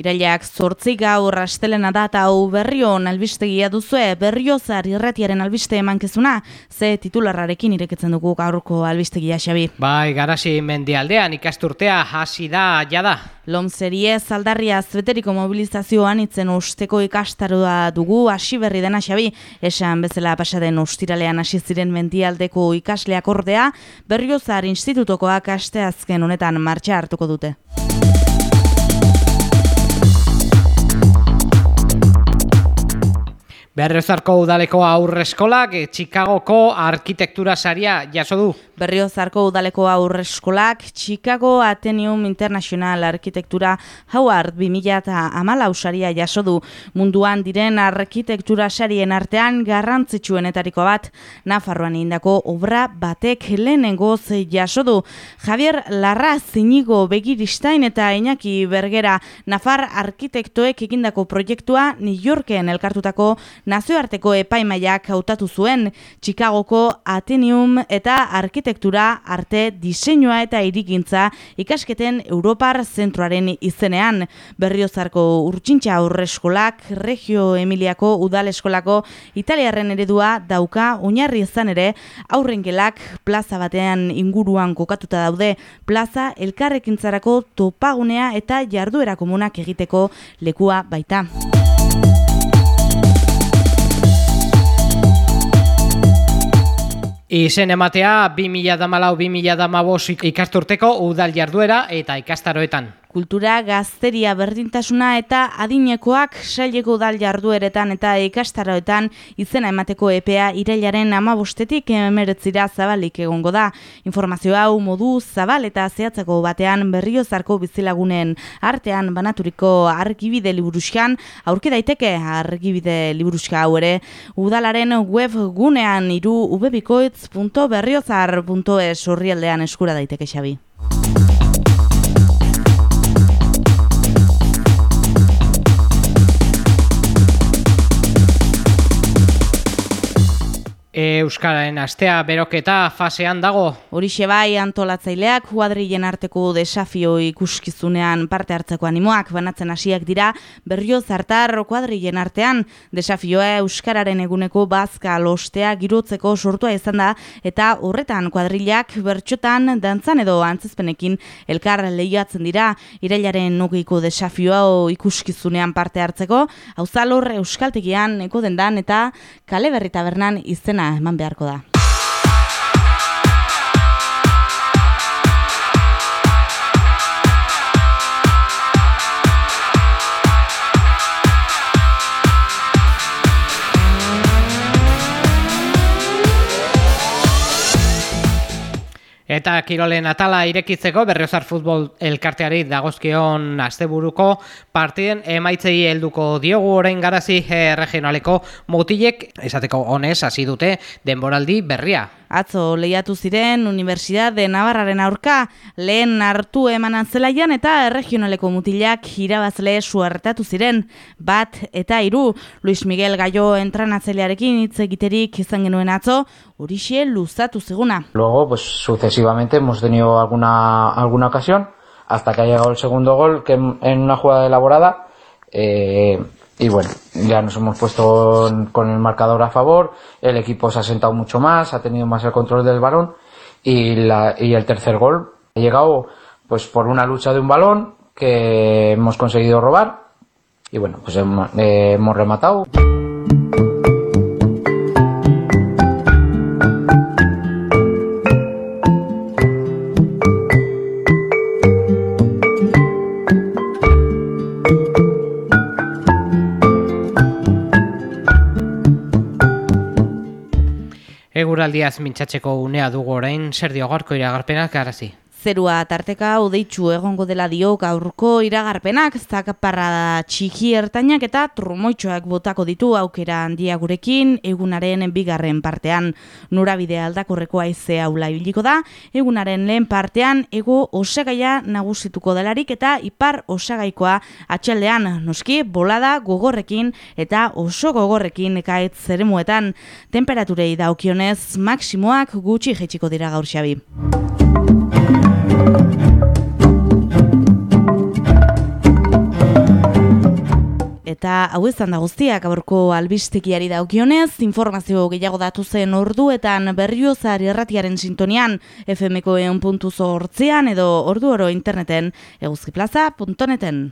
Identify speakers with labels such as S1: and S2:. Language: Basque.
S1: Irailak zortzi gaur astelena data hau berrion albistegia duzue, berriozar irratiaren albiste emankezuna, ze titularrarekin ireketzen dugu gaurko albistegia xabi.
S2: Bai, garasi mendialdean ikasturtea hasi da jada.
S1: Lomzerie zaldarria beteriko mobilizazioan itzen usteko ikastaroa dugu hasi berri dena xabi, esan bezala pasaden ustiralean hasi ziren mendialdeko ikasleak ordea, berriozar institutokoak asteazken honetan martxa hartuko dute.
S2: Berriozarko udaleko aurreskolak Chicagoko arkitektura saria jaso du.
S1: Berriozarko udaleko aurreskolak Chicago Ateneum International Arkitektura Howard 2014 saria jaso du. Munduan diren arkitektura sarien artean garrantzitsuenetariko bat Nafarroan indako obra batek lehenengoz jaso du. Javier Larra Zinigo Begiristain eta Iñaki Bergera Nafar arkitektoek egindako proiektua New Yorken elkartutako nazioarteko epaimaiak hautatu zuen Chicagoko Ateneum eta arkitektura arte diseinua eta irikintza ikasketen Europar zentroaren izenean. Berriozarko urtsintxa aurreskolak, Regio Emiliako udaleskolako italiarren eredua dauka oinarri izan ere aurrengelak plaza batean inguruan kokatuta daude plaza elkarrekintzarako topagunea eta jarduera komunak egiteko lekua baita.
S2: Izen ematea 2014-2015 ikasturteko udal jarduera eta ikastaroetan
S1: kultura gazteria berdintasuna eta adinekoak saileko dal jardueretan eta ikastaroetan izena emateko EPA irailaren amabostetik emeretzira zabalik egongo da. Informazio hau modu zabal eta zehatzeko batean berriozarko bizilagunen artean banaturiko argibide liburuskan, aurke daiteke argibide liburuska hau ere, udalaren web gunean iru ubebikoitz.berriozar.es horrialdean eskura daiteke xabi.
S2: Euskararen astea beroketa fasean dago.
S1: Horixe bai antolatzaileak kuadrilen arteko desafio ikuskizunean parte hartzeko animoak banatzen hasiak dira berrio zartar kuadrilen artean desafioa Euskararen eguneko bazka lostea girotzeko sortua izan da eta horretan kuadrilak bertxotan dantzan edo antzezpenekin elkar lehiatzen dira irailaren nogiko desafioa ikuskizunean parte hartzeko hauzalor Euskaltegian eko dendan eta kale berri tabernan izena eman beharko da.
S2: Eta Kirolen atala irekitzeko berriozar futbol elkarteari dagozkion asteburuko partiden emaitzei helduko diogu orain garazi eh, regionaleko motilek esateko honez hasi dute denboraldi berria.
S1: Atzo lehiatu ziren Universidad de Navarraren aurka lehen hartu emanan zelaian eta regionaleko mutilak irabazle suertatu ziren bat eta hiru Luis Miguel Gallo entrenatzailearekin hitz egiterik izan genuen atzo horixe luzatu ziguna.
S3: Luego, pues sucesivamente hemos tenido alguna, alguna ocasión hasta que ha llegado el segundo gol que en una jugada elaborada eh, y bueno, ya nos hemos puesto con el marcador a favor, el equipo se ha sentado mucho más, ha tenido más el control del balón y, la, y el tercer gol ha llegado pues por una lucha de un balón que hemos conseguido robar y bueno, pues hemos, eh, hemos rematado.
S2: Eguraldiaz mintzatzeko unea dugu orain, zer dio gaurko iragarpenak arazi?
S1: Zerua tarteka odeitzu egongo dela dio gaurko iragarpenak, zakaparra txiki ertainak eta trumoitxoak botako ditu aukera handia gurekin egunaren bigarren partean. Norabide aldakorreko aize aula ibiliko da, egunaren lehen partean ego osagaia nagusituko delarik eta ipar osagaikoa atxaldean noski bolada gogorrekin eta oso gogorrekin ekaet zeremuetan. Temperaturei daukionez maksimoak gutxi jetxiko dira gaur xabi. Eta hau izan da guztiak aborko albistekiari daukionez, informazio gehiago datu zen orduetan berriozar erratiaren sintonian FMko eun puntu edo ordu oro interneten eguzkiplaza.neten.